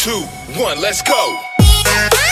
two, one, let's go.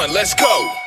One, let's go.